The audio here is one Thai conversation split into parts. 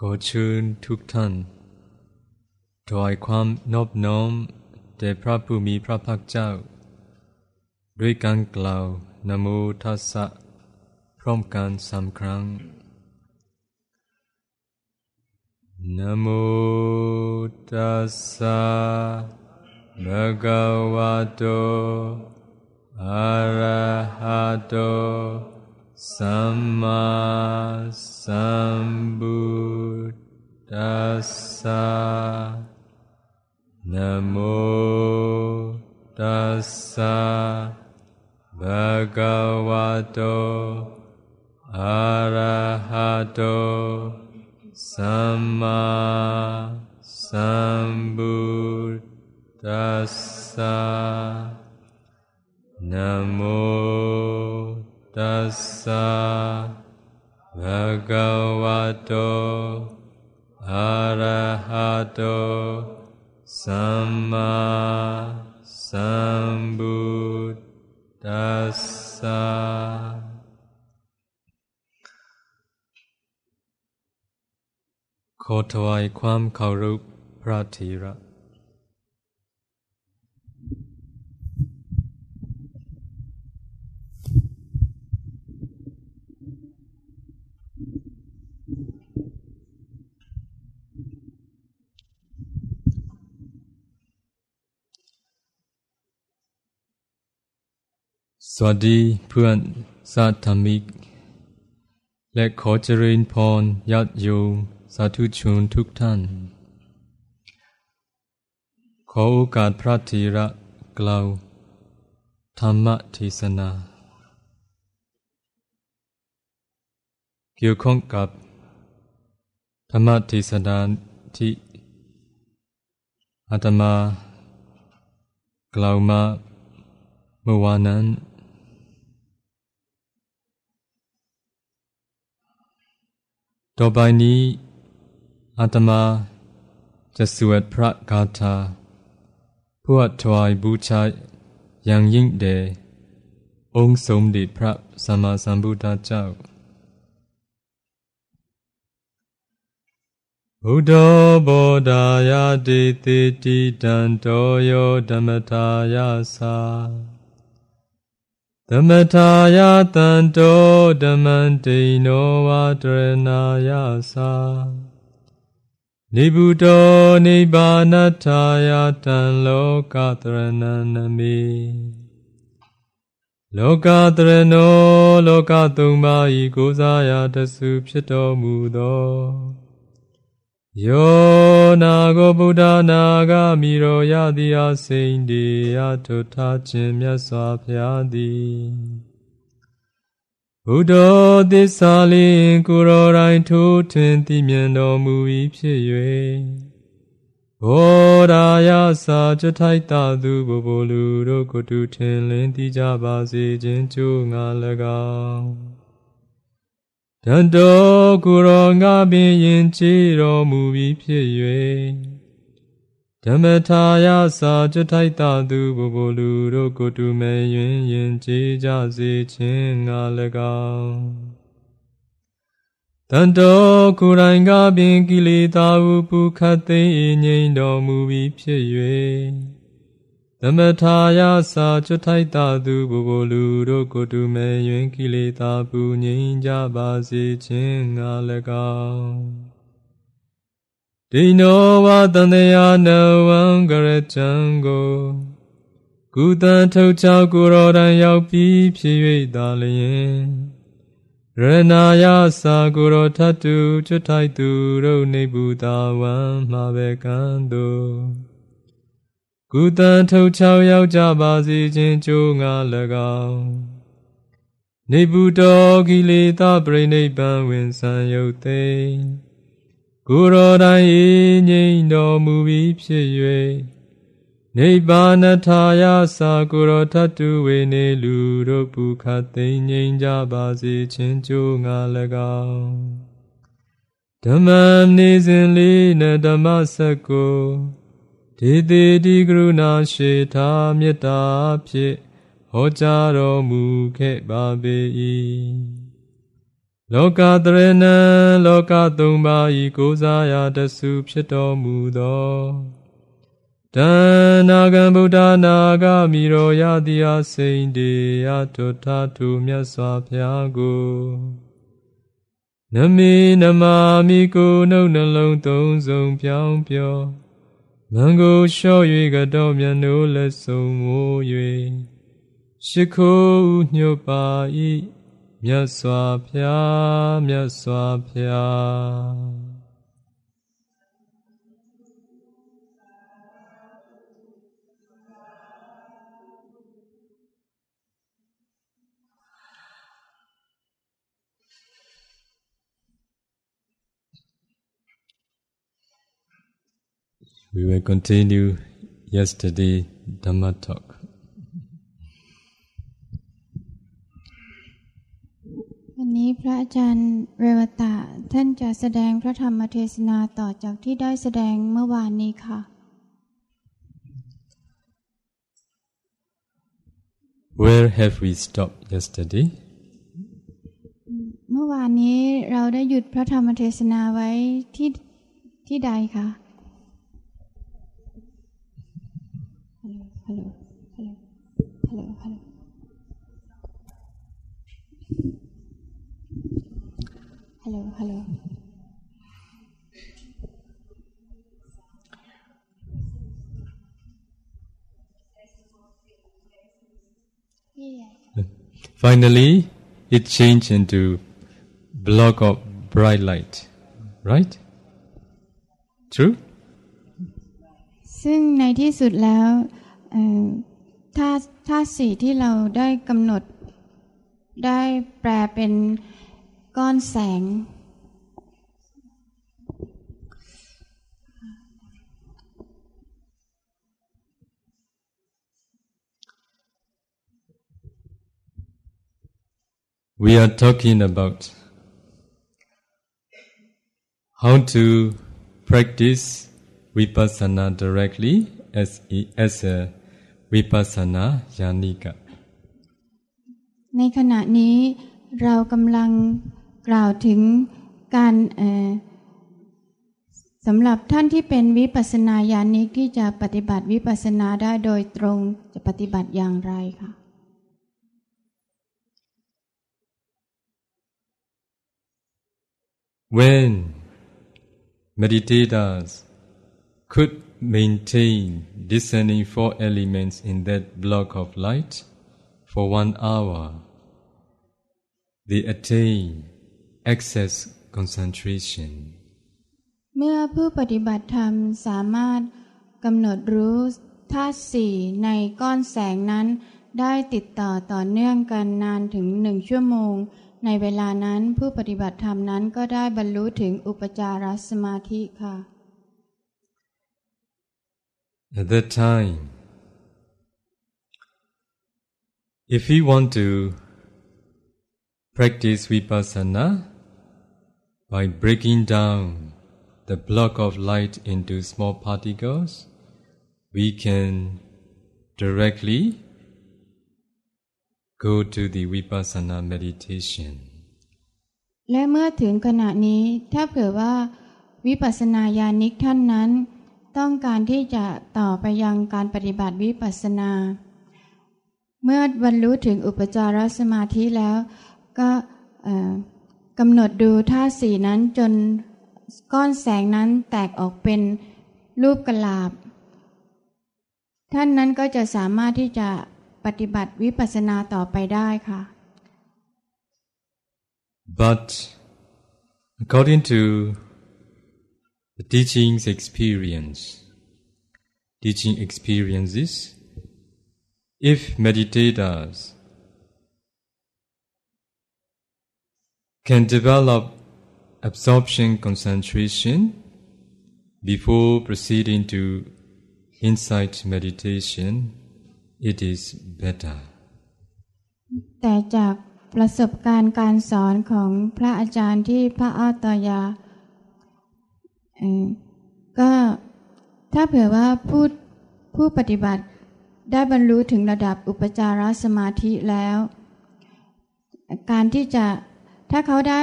ขอเชิญทุกท่านถวายความนอบน้อมแด่พระผู้มีพระภาคเจ้า ด้วยการกล่าวนโมทัสสะพร้อมกันสามครั้งนโมตัสสะภะคะวะโตอะระหะโตสัมมาส มพุทธัสสะนะโมตัสสะภะคะวะโตอะระหะโตสัม ภะคะวะโตอะระหะโตสัมมาสัมพุทธัสสะขอถวายความเคารพพระธีระ สวัสดีเพื่อนสาธมิก และขอเจริญพรญาติโยมสาธุชนทุกท่าน ขอโอกาสพระธีระกล่าว ธรรมเทศนา เกี่ยวข้องกับธรรมเทศนาที่อาตมากล่าวมาเมื่อวานนั้น ต่อไปนี้อาตมาจะสวดพระคาถาเพื่อถวายบูชาอย่างยิ่งแด่องค์สมเด็จพระสัมมาสัมพุทธเจ้าဘုဒ္ဓဘောဓာယတိတိတိတံတောယောဓမ္မတာယသာ သမထာယတံတောဓမ္မံတိနောဝါတရဏာယသာနိဗ္ဗုတောနိဗ္ဗာနထာယတံလောကတရဏံနမေလောကတရဏောလောကသုံးပါးဤကိုးစားရာတဆုဖြစ်တော်မူသော ယောနာကိုဗုဒ္ဓနာဂမိရောရသည်အစိန်ဒီအထုထားခြင်းမြတ်စွာဘုရားသည်ဘုဒ္ဓသစ္စာလင်းကိုရောတိုင်းထိုးထွင်းသိမြင်တော်မူ၏ဖြစ်၍ဘောရာယစာကြထိုက်တာသူဘိုလ်လူတို့ကိုတူထင်လင်းသိကြပါစေခြင်းကြိုးငါ၎င်း တန်တော်ကိုရောငါပင်ယင်ချေတော်မူပြီးဖြစ်၍ဓမ္မထာယစာကြထိုက်တာသူဘိုလ်လူတို့ကိုတူမဲ့ယင်ယင်ချေကြစေခြင်းငါ၎င်းတန်တော်ကိုယ်တိုင်ကပင်ကိလေသာဟုပုခတ်သိငြိမ်တော်မူပြီးဖြစ်၍ သမထာယစာချွတ်ထိုက်တာသူဘဘလူတို့ကိုတူမဲ့ယွင်ကိလေသာပူငြိမ်းကြပါစေခြင်းငါ၎င်းဒိနောဝတန်တရာနဝံကရတံကိုကုသံထုတ်ချောက်ကိုရောတန်ရောက်ပြီးဖြစ်၍သာလျင်ရဏာယစာကိုရောထတုချွတ်ထိုက်သူတို့နေဘူးတာဝံမှာပဲကံတို့ ကုသံထုတ်ချောက်ရောက်ကြပါစေခြင်းကြိုးငါ၎င်းနေဘူးတော်ကိလေသာပြိနိဗ္ဗာန်ဝင်ဆံယုတ်သိကိုရောတိုင်းငြိမ်တော်မူပြီးဖြစ်၍နိဗ္ဗာနထာယသာကိုရောထတုဝေနေလူတို့ပုခတ်သိငြိမ်ကြပါစေခြင်းကြိုးငါ၎င်းဓမ္မနေစဉ်လေးနဓမ္မစကု ဒေတိတိကရုဏာရှိထာမေတ္တာဖြင့်ဟောကြားတော်မူခဲ့ပါပေ၏လောကတရဏံလောကသုံးပါးဤကိုးစားရာတဆုဖြစ်တော်မူသောတဏနာဂံဗုဒ္ဓနာဂမိရောယတိအစိန်တေယတုထာထုမြတ်စွာဘုရားကိုနမေနမာမိကိုနှုတ်နှလုံးသုံးစုံပြောင်းပြော မံကိုလျှော့၍ကတော့မြတ်နိုးလက်ဆုံးမိုး၍ရှိခိုးညွတ်ပါ၏မြတ်စွာဘုရားမြတ်စွာဘုရား We will continue yesterday Dhamma talk. วันนี้พระอาจารย์เรวตะท่านจะแสดงพระธรรมเทศนาต่อจากที่ได้แสดงเมื่อวานนี้ค่ะ Where have we stopped yesterday? เมื่อวานนี้เราได้หยุดพระธรรมเทศนาไว้ที่ที่ใดคะ หลฮัลโหล Finally, it changed into block of bright light, right? True? ซึ่งในที่สุดแล้วเอ่อ ถ้าถ้าสีที่เราได้กำหนด ได้แปลเป็นก้อนแสง We are talking about how to practice vipassana directly as a, as a vipassana yanika. ในขณะนี้เรากำลังกล่าวถึงการเอ่อสำหรับท่านที่เป็นวิปัสสนาญาณิกที่จะปฏิบัติวิปัสสนาได้โดยตรงจะปฏิบัติอย่างไรค่ะ When meditators could maintain discerning four elements in that block of light for one hour, they attain access concentration. เมื่อผู้ปฏิบัติธรรมสามารถกำหนดรู้ธาตุสี่ในก้อนแสงนั้น ได้ติดต่อต่อเนื่องกันนานถึงหนึ่งชั่วโมง ในเวลานั้นผู้ปฏิบัติธรรมนั้นก็ได้บรรลุถึงอุปจารสมาธิค่ะ At that time, if we want to practice vipassana by breaking down the block of light into small particles, we can directly go to the vipassana meditation. และเมื่อถึงขณะนี้ถ้าเผื่อว่าวิปัสสนาญาณิกท่านนั้น ต้องการที่จะต่อไปยังการปฏิบัติวิปัสสนา เมื่อบรรลุถึงอุปจารสมาธิแล้ว ก็กำหนดดูท่าสีนั้นจนก้อนแสงนั้นแตกออกเป็นรูปกลาบ ท่านนั้นก็จะสามารถที่จะปฏิบัติวิปัสสนาต่อไปได้ค่ะ But according to the teaching's experience, teaching experiences, if meditators can develop absorption concentration before proceeding to insight meditation, it is better. แต่จากประสบการณ์การสอนของพระอาจารย์ที่พระอาตยาเอ่อ ก็ถ้าเผื่อว่าผู้ผู้ปฏิบัติได้บรรลุถึงระดับอุปจารสมาธิแล้ว การที่จะถ้าเขาได้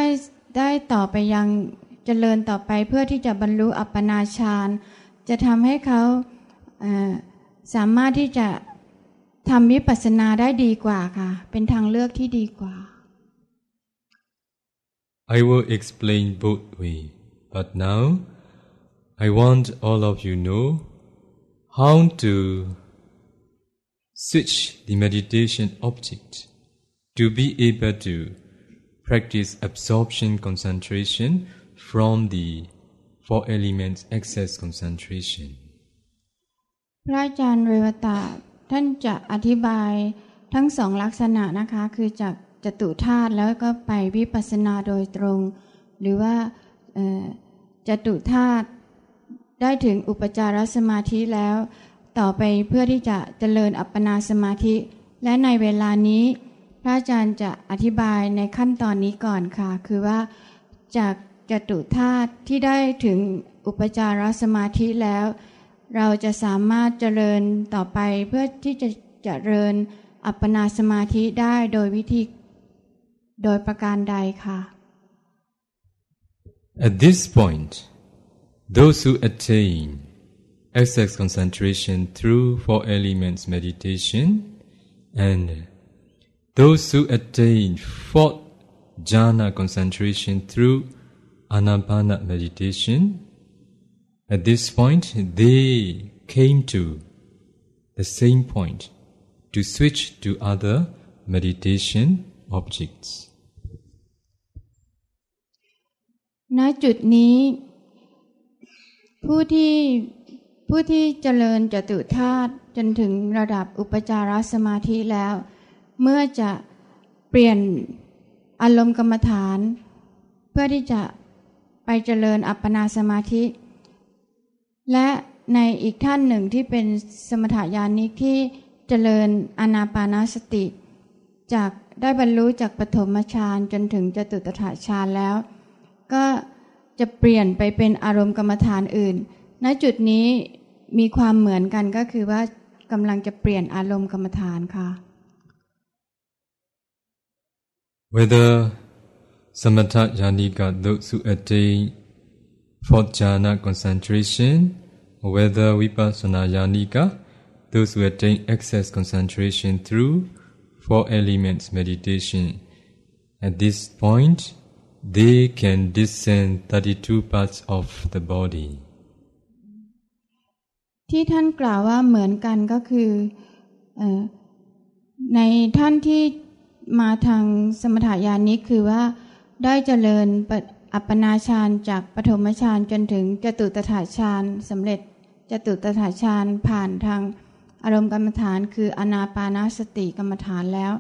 ได้ต่อไปยังเจริญต่อไปเพื่อที่จะบรรลุอัปปนาฌานจะทำให้เขาสามารถที่จะทำวิปัสสนาได้ดีกว่าค่ะ เป็นทางเลือกที่ดีกว่า I will explain both way but now I want all of you know how to switch the meditation object to be able to practice absorption concentration from the four elements excess concentration พระอาจารย์เรวตาท่านจะอธิบายทั้งสองลักษณะนะคะ คือจากจตุธาตุแล้วก็ไปวิปัสสนาโดยตรง หรือว่าจตุธาตุ ได้ถึงอุปจารสมาธิแล้ว ต่อไปเพื่อที่จะเจริญอัปปนาสมาธิ และในเวลานี้ พระอาจารย์จะอธิบายในขั้นตอนนี้ก่อนค่ะ คือว่าจากจตุธาตุที่ได้ถึงอุปจารสมาธิแล้ว เราจะสามารถเจริญต่อไปเพื่อที่จะเจริญอัปปนาสมาธิได้โดยวิธีโดยประการใดค่ะ At this point those who attain excess concentration through four elements meditation and those who attain fourth jhana concentration through anapana meditation At this point, they came to the same point to switch to other meditation objects. ณจุดนี้ ผู้ที่ผู้ที่เจริญจตุธาตุจนถึงระดับอุปจารสมาธิแล้ว เมื่อจะเปลี่ยนอารมณ์กรรมฐาน เพื่อที่จะไปเจริญอัปปนาสมาธิ และในอีกท่านหนึ่งที่เป็นสมถายานิกที่เจริญอนาปานาสติ จากได้บรรลุจากปฐมฌานจนถึงจตุตถาฌานแล้ว ก็ จะเปลี่ยนไปเป็นอารมณ์กรรมฐานอื่น ณจุดนี้มีความเหมือนกันก็คือว่ากำลังจะเปลี่ยนอารมณ์กรรมฐานค่ะ Whether samatha yanika those who attain fourth jhana concentration, or whether vipassana yanika, those who attain excess concentration through four elements meditation. At this point, they can discern 32 parts of the body. ที่ท่านกล่าวว่าเหมือนกันก็คือในท่านที่มาทางสมถายานิคือว่าได้เจริญอัปปนาฌานจากปฐมฌานจนถึงจตุตถาฌานสำเร็จจตุตถาฌานผ่านทางอารมณ์กรรมฐาน คืออนาปานาสติกรรมฐานแล้ว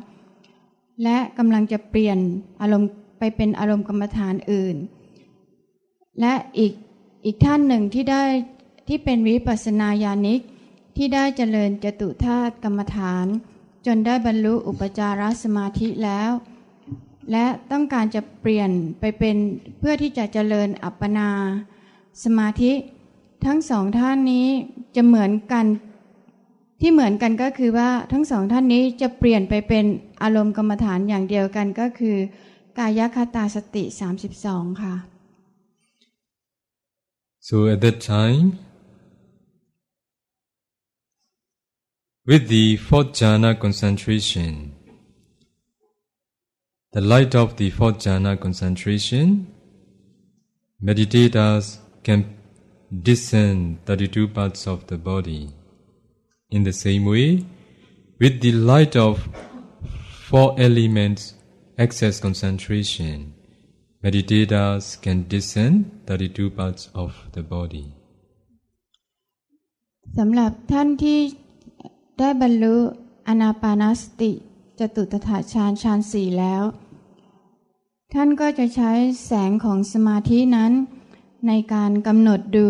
และกำลังจะเปลี่ยนอารมณ์ ไปเป็นอารมณ์กรรมฐานอื่น และอีกอีกท่านหนึ่งที่ได้ที่เป็นวิปัสนาญาณิกที่ได้เจริญจตุธาตุกรรมฐาน จนได้บรรลุอุปจารสมาธิแล้ว และต้องการจะเปลี่ยนไปเป็นเพื่อที่จะเจริญอัปปนาสมาธิ ทั้งสองท่านนี้จะเหมือนกันที่เหมือนกันก็คือว่าทั้งสองท่านนี้จะเปลี่ยนไปเป็นอารมณ์กรรมฐานอย่างเดียวกันก็คือ กายคตาสติ 32 ค่ะ so at that time with the fourth jhana concentration the light of the fourth jhana concentration, meditators can discern 32 parts of the body. In the same way, with the light of four elements excess concentration, meditators can discern 32 parts of the body. สำหรับท่านที่ได้บรรลุอนาปานสติจตุตถาฌานฌานสี่แล้ว ท่านก็จะใช้แสงของสมาธินั้น ในการกำหนดดู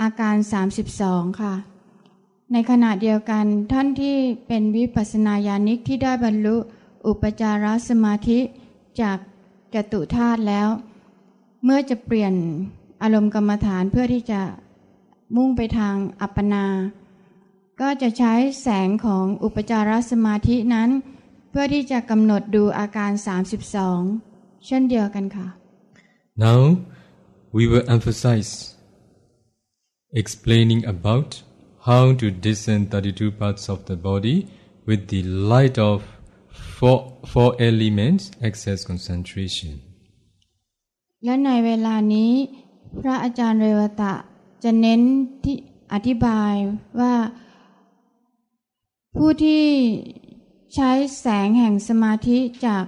อาการ 32 ค่ะ ในขณะเดียวกันท่านที่เป็นวิปัสสนาญาณิกที่ได้บรรลุ อุปจารสมาธิจากจตุธาตุแล้ว เมื่อจะเปลี่ยนอารมณ์กรรมฐานเพื่อที่จะมุ่งไปทางอัปปนา ก็จะใช้แสงของอุปจารสมาธินั้น เพื่อที่จะกำหนดดูอาการ 32 เช่นเดียวกันค่ะ Now we will emphasize explaining about how to discern 32 parts of the body with the light of four, four elements access concentration. และในเวลานี้ พระอาจารย์เรวตะจะเน้นที่อธิบายว่า ผู้ที่ใช้แสงแห่งสมาธิจาก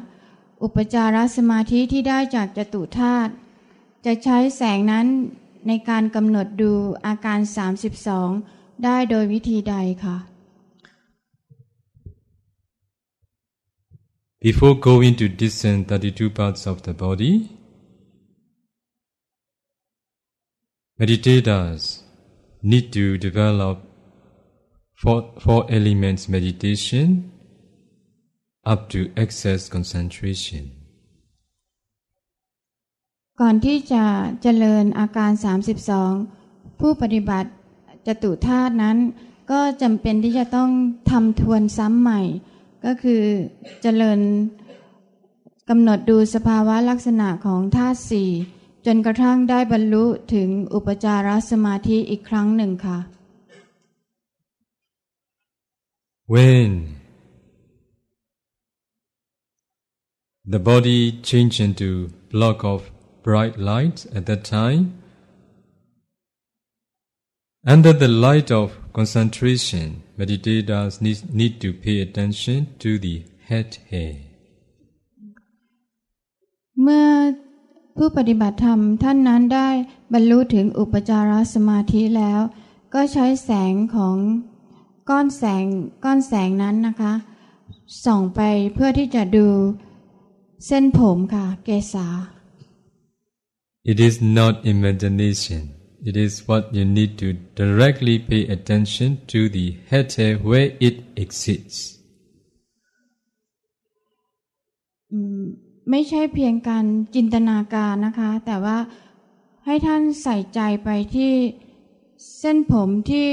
อุปจารสมาธิที่ได้จากจตุธาตุจะใช้แสงนั้นในการกำหนดดูอาการ 32 ได้โดยวิธีใดคะ Before going to discern 32 parts of the body, meditators need to develop four, four elements meditation up to excess concentration. ก่อนที่จะเจริญอาการ 32 ผู้ปฏิบัติจตุธาตุนั้น ก็จำเป็นที่จะต้องทำทวนซ้ำใหม่ ก็คือเจริญกำหนดดูสภาวะลักษณะของธาตุสี่จนกระทั่งได้บรรลุถึงอุปจารสมาธิอีกครั้งหนึ่งค่ะ When the body change into block of bright light at that time, under the light of concentration, meditators need, need to pay attention to the head hair. เมื่อผู้ปฏิบัติธรรมท่านนั้นได้บรรลุถึงอุปจารสมาธิแล้ว ก็ใช้แสงของก้อนแสงก้อนแสงนั้นนะคะ ส่องไปเพื่อที่จะดูเส้นผมค่ะเกษา It is not imagination. It is what you need to directly pay attention to the hete where it exists. ไม่ใช่เพียงการจินตนาการนะคะ แต่ว่าให้ท่านใส่ใจไปที่เส้นผมที่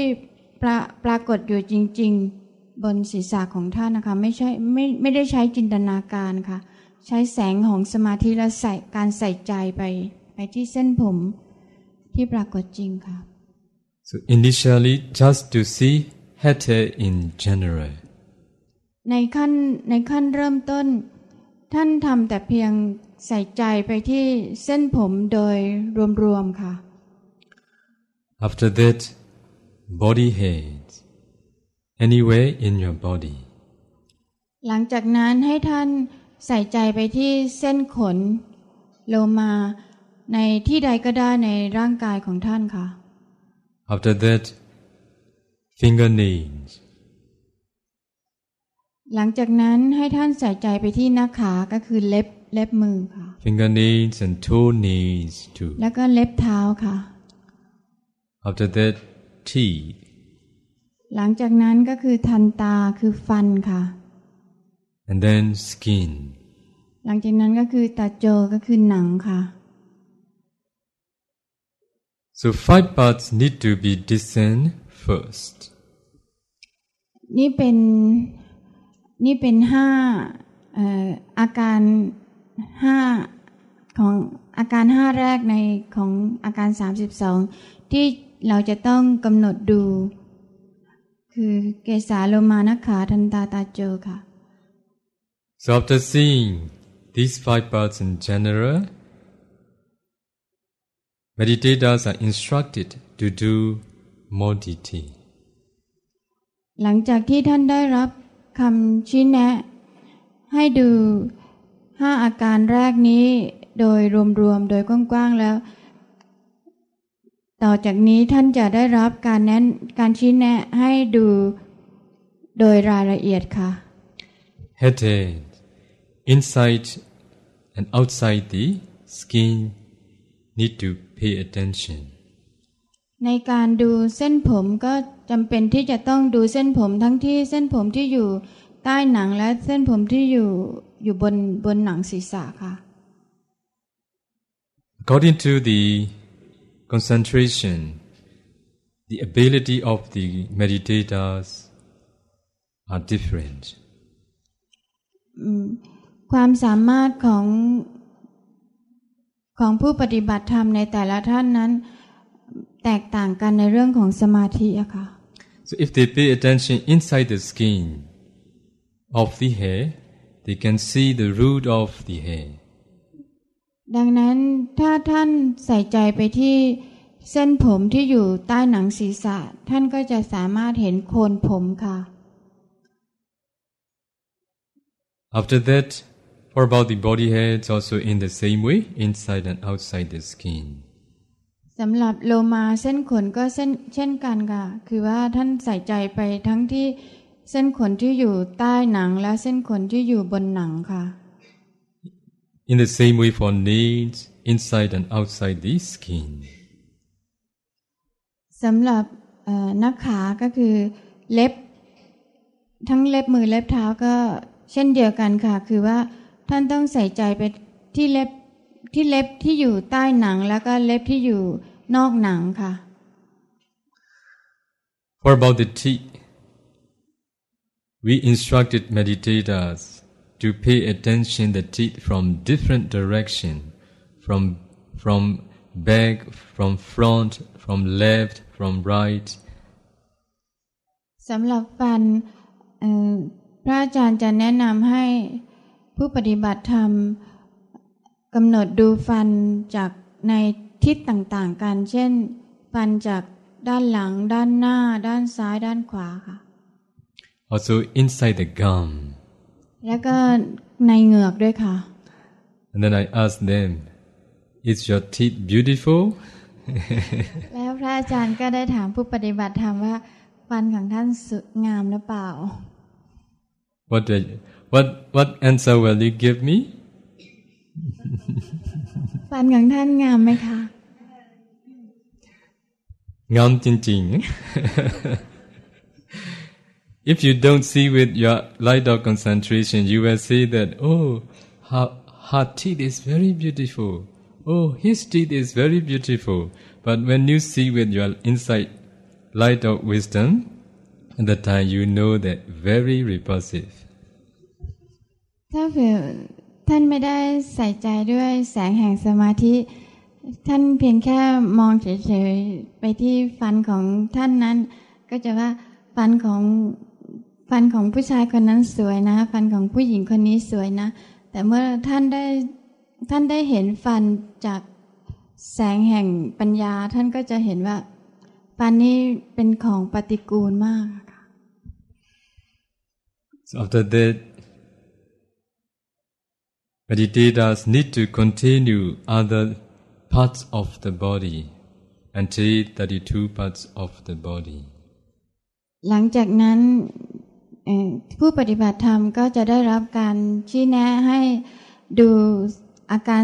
ปราปรากฏอยู่จริง ๆ บนศีรษะของท่านนะคะ ไม่ใช่ไม่ไม่ได้ใช้จินตนาการค่ะ ใช้แสงของสมาธิและใส่การใส่ใจไปไปที่เส้นผม ที่ปรากฏจริงค่ะ So initially, just to see head hair in general. ในขั้นในขั้นเริ่มต้น ท่านทำแต่เพียงใส่ใจไปที่เส้นผมโดยรวมๆค่ะ After that, body hairs. Anywhere in your body. หลังจากนั้นให้ท่านใส่ใจไปที่เส้นขน โลมา ในที่ใดก็ได้ในร่างกายของท่านค่ะ After that, fingernails. หลังจากนั้นให้ท่านใส่ใจไปที่หน้าขาก็คือเล็บเล็บมือค่ะ Fingernails and toenails too. แล้วก็เล็บเท้าค่ะ After that, teeth. หลังจากนั้นก็คือทันตาคือฟันค่ะ And then skin. หลังจากนั้นก็คือตาโจก็คือหนังค่ะ So five parts need to be discerned first. นี่เป็นนี่เป็นห้าเอ่ออาการห้าของอาการห้าแรกในของอาการ 32 ที่เราจะต้องกำหนดดู คือเกสาโลมานะขาทันตาตาโจค่ะ So after seeing these five parts in general, meditators are instructed to do more detail. หลังจากที่ท่านได้รับคำชี้แนะ ให้ดูห้าอาการแรกนี้โดยรวมๆ โดยกว้างๆแล้ว ต่อจากนี้ท่านจะได้รับการแนะการชี้แนะให้ดูโดยรายละเอียดค่ะ Head hair, inside and outside the skin need to pay attention. ในการดูเส้นผมก็จำเป็นที่จะต้องดูเส้นผมทั้งที่เส้นผมที่อยู่ใต้หนังและเส้นผมที่อยู่อยู่บนบนหนังศีรษะค่ะ According to the concentration, the ability of the meditators are different. อืมความสามารถของ ของผู้ปฏิบัติธรรมในแต่ละท่านนั้น แตกต่างกันในเรื่องของสมาธิอะค่ะ So if they pay attention inside the skin of the hair, they can see the root of the hair. ดังนั้นถ้าท่านใส่ใจไปที่เส้นผมที่อยู่ใต้หนังศีรษะ ท่านก็จะสามารถเห็นโคนผมค่ะ After that, for about the body hair, it's also in the same way, inside and outside the skin. สำหรับโลมาเส้นขนก็เส้นเช่นกันค่ะ คือว่าท่านใส่ใจไปทั้งที่เส้นขนที่อยู่ใต้หนังและเส้นขนที่อยู่บนหนังค่ะ In the same way for nails, inside and outside the skin. สำหรับเอ่อนักขาก็คือเล็บ ทั้งเล็บมือเล็บเท้าก็เช่นเดียวกันค่ะ คือว่า ท่านต้องใส่ใจไปที่เล็บที่เล็บที่อยู่ใต้หนังแล้วก็เล็บที่อยู่นอกหนังค่ะ For about the teeth, we instructed meditators to pay attention the teeth from different direction, from from back, from front, from left, from right. สำหรับฟันเอ่อพระอาจารย์จะแนะนำให้ ผู้ปฏิบัติธรรมกำหนดดูฟันจากในทิศต่างๆกัน เช่น ฟันจากด้านหลัง ด้านหน้า ด้านซ้าย ด้านขวาค่ะ Also inside the gum. แล้วก็ในเหงือกด้วยค่ะ And then I asked them, Is your teeth beautiful? แล้วพระอาจารย์ก็ได้ถามผู้ปฏิบัติธรรมว่า ฟันของท่านสวยงามหรือเปล่า What, will- what, what answer will you give me? ฟันของท่านงามไหมคะ Ngam chin chin. If you don't see with your light of concentration, you will see that, oh, her, her teeth is very beautiful. Oh, his teeth is very beautiful. But when you see with your insight light of wisdom, at the time you know that very repulsive. ถ้าเผื่อท่านไม่ได้ใส่ใจด้วยแสงแห่งสมาธิ ท่านเพียงแค่มองเฉยๆไปที่ฟันของท่านนั้น ก็จะว่าฟันของฟันของผู้ชายคนนั้นสวยนะ ฟันของผู้หญิงคนนี้สวยนะ แต่เมื่อท่านได้ท่านได้เห็นฟันจากแสงแห่งปัญญา ท่านก็จะเห็นว่า ฟันนี้เป็นของปฏิกูลมากค่ะ So after that, meditators need to continue other parts of the body until 32 parts of the body. หลังจากนั้นเอ่อผู้ปฏิบัติธรรมก็จะได้รับการชี้แนะให้ดูอาการ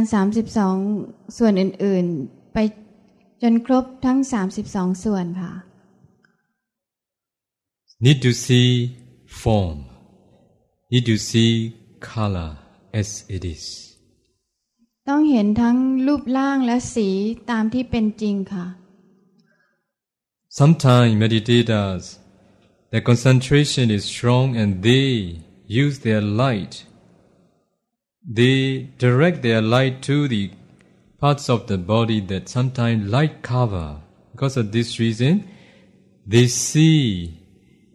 32 ส่วนอื่น ๆ ไปจนครบทั้ง 32 ส่วนค่ะ Need to see form, need to see color as it is. ต้องเห็นทั้งรูปร่างและสีตามที่เป็นจริงค่ะ Sometimes meditators, their concentration is strong and they use their light. They direct their light to the parts of the body that sometimes light cover. Because of this reason, they see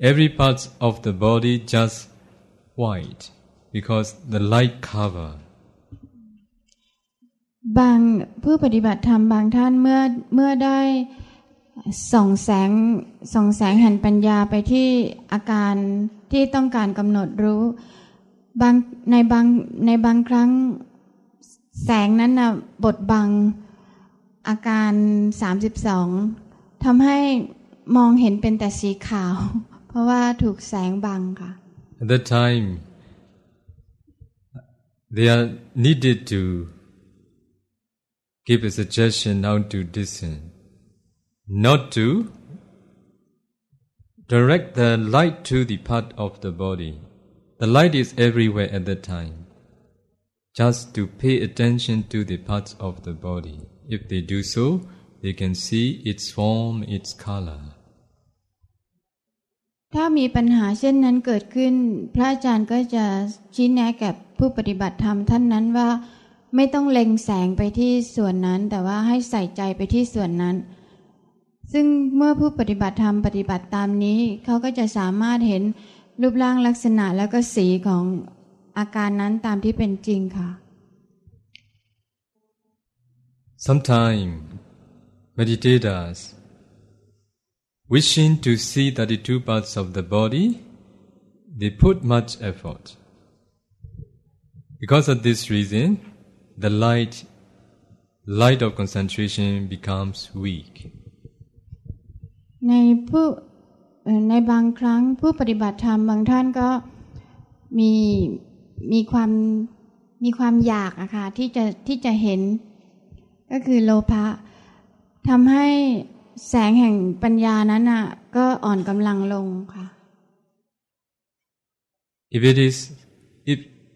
every part of the body just white Because the light cover. บางผู้ปฏิบัติธรรมบางท่านเมื่อเมื่อได้ส่องแสงส่องแสงแห่งปัญญาไปที่อาการที่ต้องการกำหนดรู้บางในบางในบางครั้งแสงนั้นนะบดบังอาการ 32ทำให้มองเห็นเป็นแต่สีขาว เพราะว่าถูกแสงบังค่ะ At that time, they are needed to give a suggestion how to discern, not to direct the light to the part of the body. The light is everywhere at that time. Just to pay attention to the parts of the body. If they do so, they can see its form, its color. ถ้ามีปัญหาเช่นนั้นเกิดขึ้น พระอาจารย์ก็จะชี้แนะแก่ ผู้ปฏิบัติธรรมท่านนั้นว่า ไม่ต้องเล็งแสงไปที่ส่วนนั้น แต่ว่าให้ใส่ใจไปที่ส่วนนั้น ซึ่งเมื่อผู้ปฏิบัติธรรมปฏิบัติตามนี้เขาก็จะสามารถเห็นรูปร่างลักษณะแล้วก็สีของอาการนั้นตามที่เป็นจริงค่ะ Sometimes meditators wishing to see 32 parts of the body they put much effort because of this reason the light light of concentration becomes weak ในผู้ในบางครั้งผู้ปฏิบัติธรรมบางท่านก็มีมีความมีความอยากอะค่ะที่จะที่จะเห็นก็คือโลภะทำให้แสงแห่งปัญญานั้นอะก็อ่อนกำลังลงค่ะ If it is if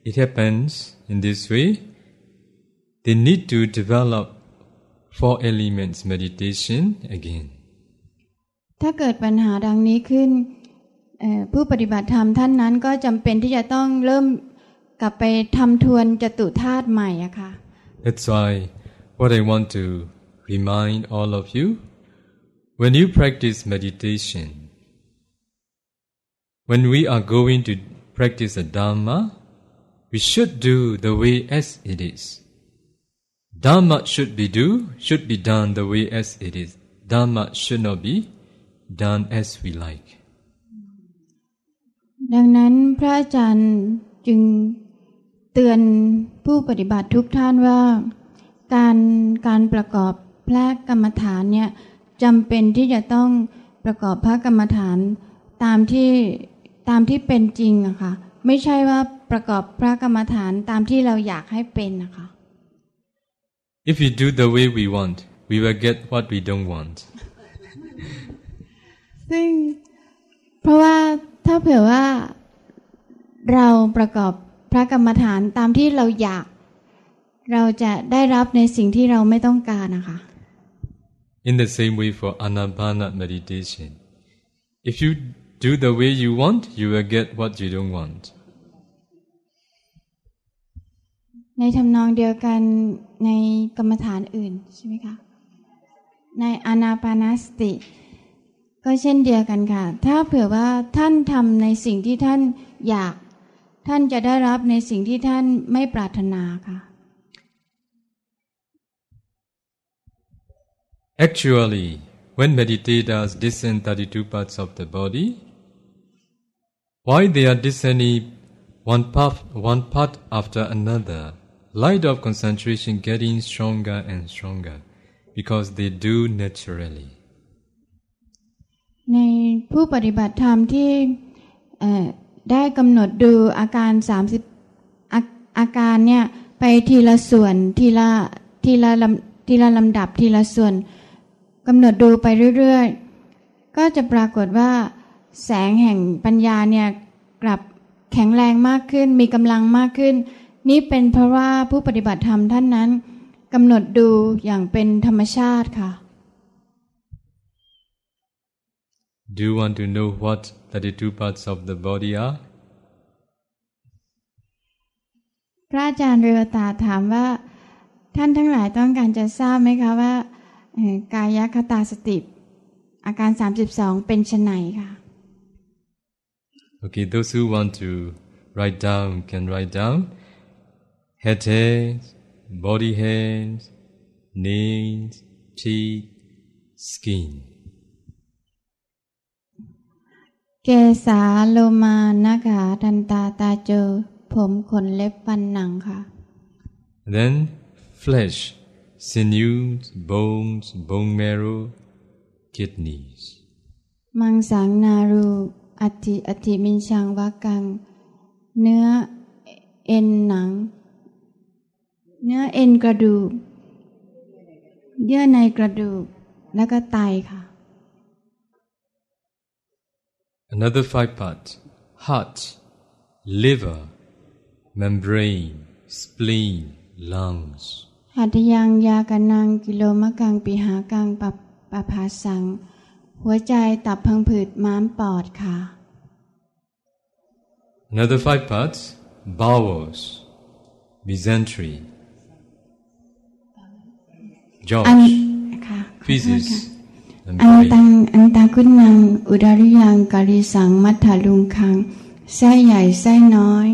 it happens in this way they need to develop four elements meditation again ถ้าเกิดปัญหาดังนี้ขึ้นผู้ปฏิบัติธรรมท่านนั้นก็จำเป็นที่จะต้องเริ่มกลับไปทำทวนจตุธาตุใหม่อะค่ะ That's why what I want to remind all of you when you practice meditation when we are going to practice a dharma we should do the way as it is dharma should be do should be done the way as it is dharma should not be done as we like ดังนั้นพระอาจารย์จึงเตือนผู้ปฏิบัติทุกท่านว่า การการประกอบพระกรรมฐานเนี่ยจำเป็นที่จะต้องประกอบพระกรรมฐานตามที่ตามที่เป็นจริงอะค่ะไม่ใช่ว่า ประกอบพระกรรมฐานตามที่เราอยากให้เป็นนะคะ If we do the way we want we will get what we don't want ซึ่งเพราะว่าถ้าเผื่อว่าเราประกอบพระกรรมฐานตามที่เราอยาก เราจะได้รับในสิ่งที่เราไม่ต้องการนะคะ In the same way for anapana meditation if you do the way you want you will get what you don't want ในทำนองเดียวกันในกรรมฐานอื่นใช่ไหมคะ ในอนาปานสติ ก็เช่นเดียวกันค่ะ ถ้าเผื่อว่าท่านทำในสิ่งที่ท่านอยาก ท่านจะได้รับในสิ่งที่ท่านไม่ปรารถนาค่ะ Actually, when meditators descend 32 parts of the body, why they are descending one part, one part after another, light of concentration getting stronger and stronger, because they do naturally. ในผู้ปฏิบัติธรรมที่ได้กำหนดดูอาการ 30 อาอาการเนี่ยไปทีละส่วนทีละทีละลำทีละลำดับทีละส่วนกำหนดดูไปเรื่อยๆ ก็จะปรากฏว่า แสงแห่งปัญญาเนี่ยกลับแข็งแรงมากขึ้น มีกำลังมากขึ้น นี่เป็นเพราะว่าผู้ปฏิบัติธรรมท่านนั้นกำหนดดูอย่างเป็นธรรมชาติค่ะ Do you want to know what 32 parts of the body are? พระอาจารย์เรือตาถามว่า ท่านทั้งหลายต้องการจะทราบไหมคะว่ากายคตาสติอาการ 32 เป็นชไหนค่ะ Okay, those who want to write down can write down head hands, body hands, nails, teeth, skin. เกสาโลมานาขาทันตาตาโจผมขนเล็บฟันหนังค่ะ Then flesh, sinews, bones, bone marrow, kidneys. มังสังนารูอัติอติมินชังวากัง เนื้อเอ็นหนัง เนื้อเอ็นกระดูก เยื่อในกระดูก แล้วก็ไตค่ะ Another five parts heart, liver, membrane, spleen, lungs. หัตยังยากนังกิโลมะกังปิหากังปะปะภาสัง หัวใจตับพังผืดม้ามปอดค่ะ Another five parts bowels, mesentery, George อันค่ะขอโทษ Physics ค่ะ and อัน Faith. ตังอันตาคุณนังอุดาริยังกาลิสังมัทธาลุงคังไส้ใหญ่ไส้น้อย